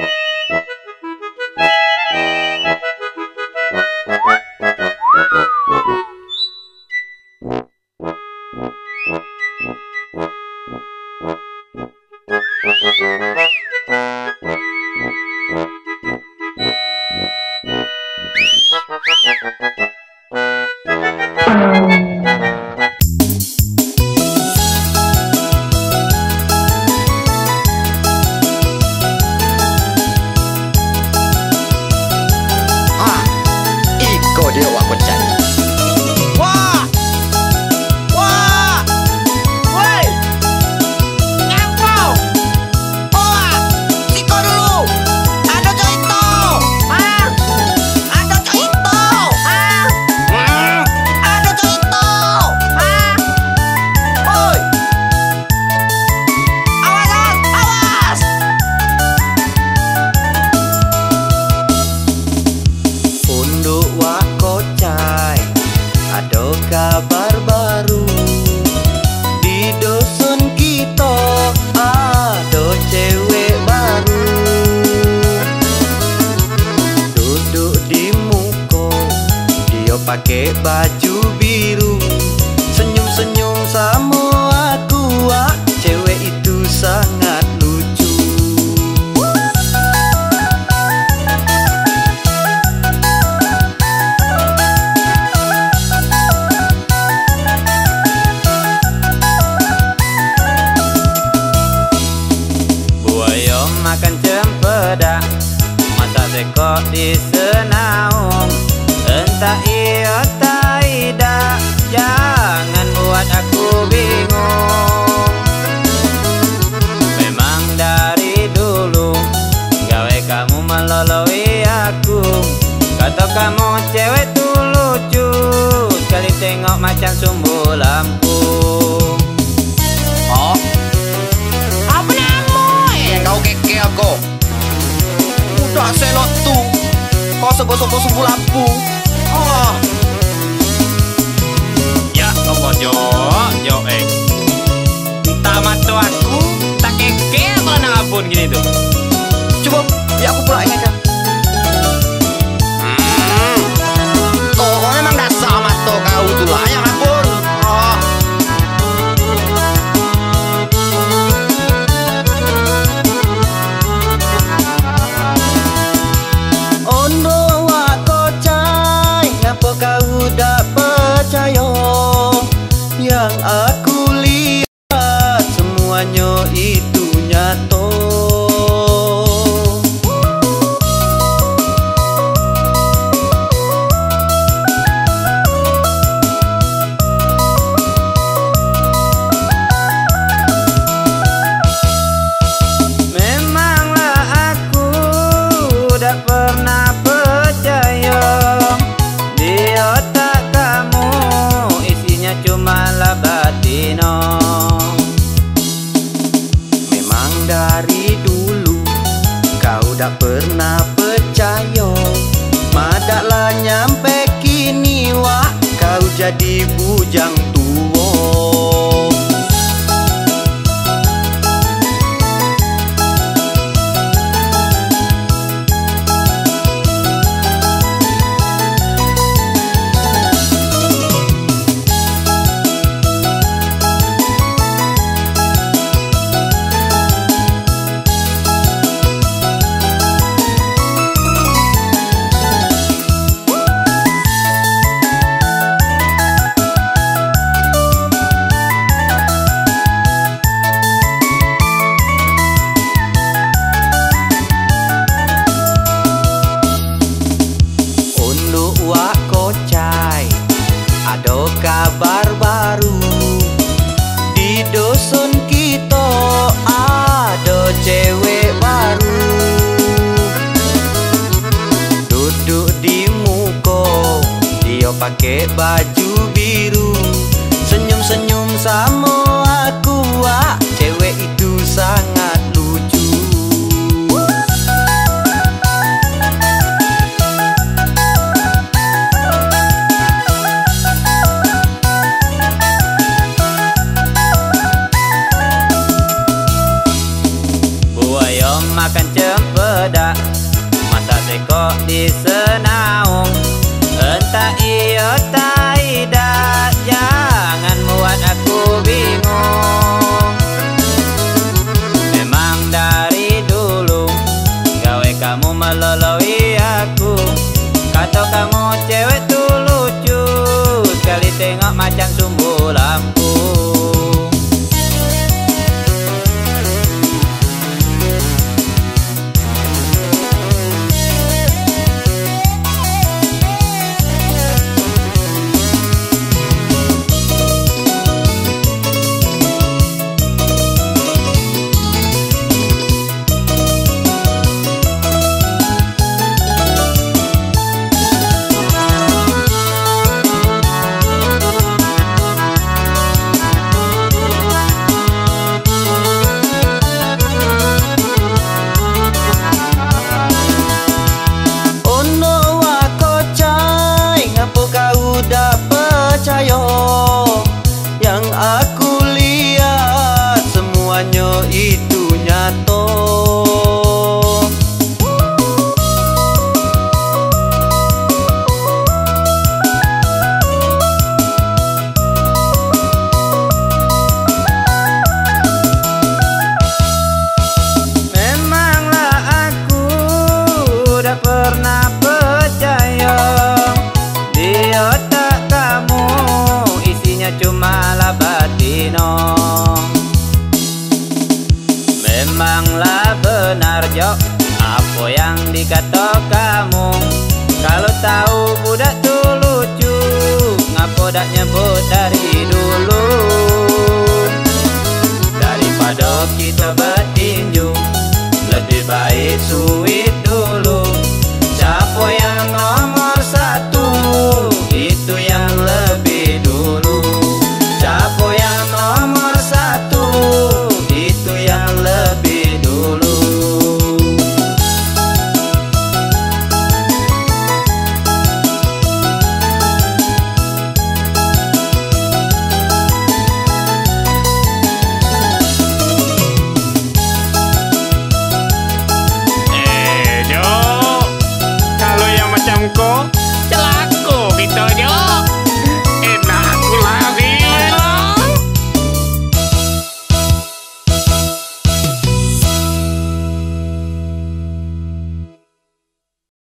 Ah, pakai baju biru. Senyum-senyum sama aku Cewek itu sangat lucu. Buaya makan cempedak Masa sekok di senaung Entah Jangan buat aku bingung Memang dari dulu Gawe kamu meloloi aku Kata kamu cewek tuh lucu Sekali tengok macam sumbu lampu Oh, Apa namo? eh kau keke aku. Udah selot tuh. Kau sebut-sebut sumbu lampu. Oh, Ya apa jo jo eh Tamat tuh aku Tak keke apa nang apun gini tuh coba biar aku pula ingatkan. Aku lihat Semuanya itu nyata. Memanglah aku tak pernah percaya. Di otak kamu isinya cuma Memang dari dulu kau tak pernah percaya. Madaklah nyampe kini wak kau jadi bujang Ada kabar baru Di dusun kita Ada cewek baru. Duduk di muka Dia pakai baju biru Senyum-senyum sama Tengok macam sumber budak tu lucu Ngapo dak nyebut dari dulu? Daripada kita bertinju Lebih baik suruh Chapecó